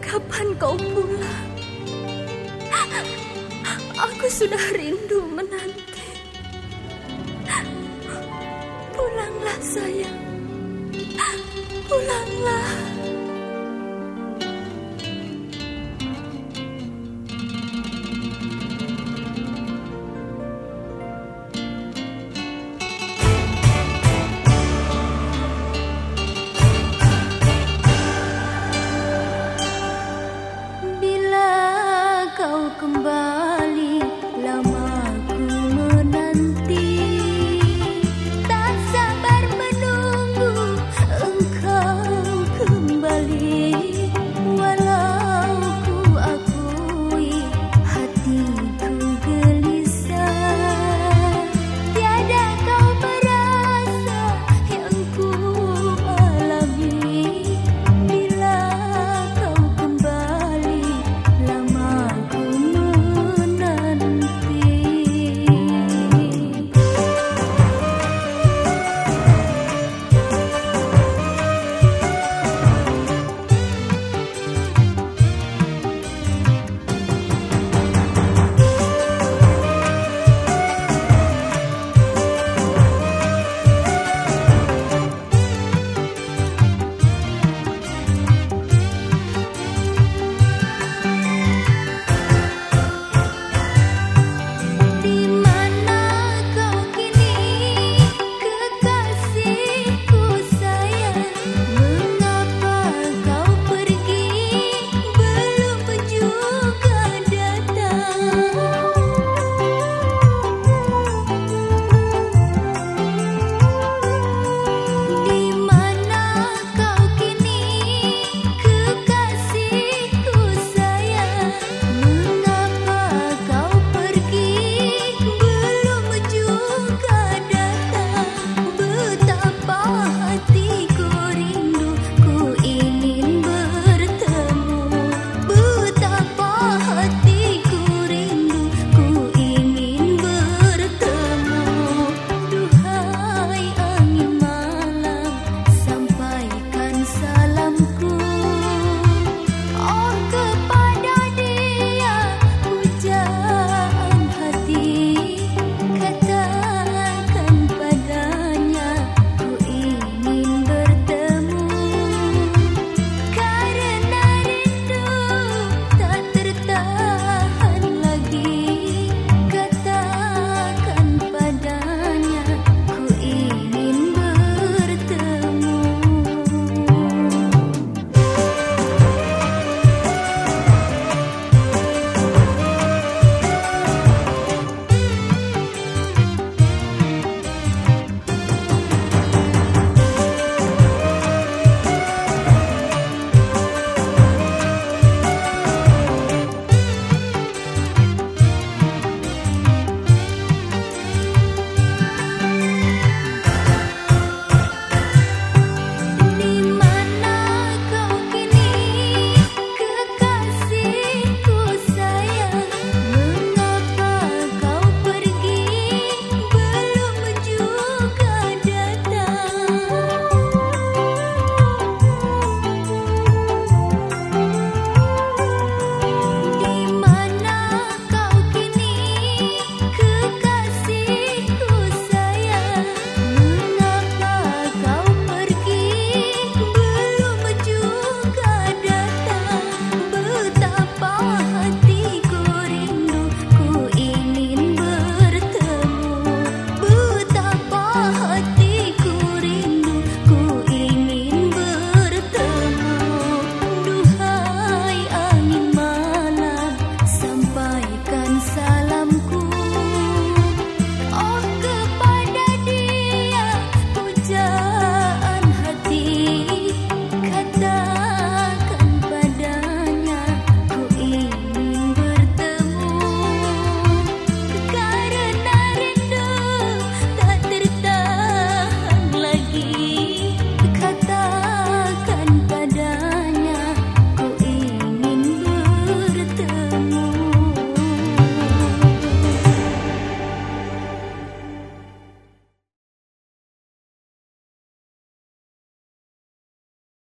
Kapan kau pulang. Aku sudah rindu menanti. Pulanglah sayang. pulang.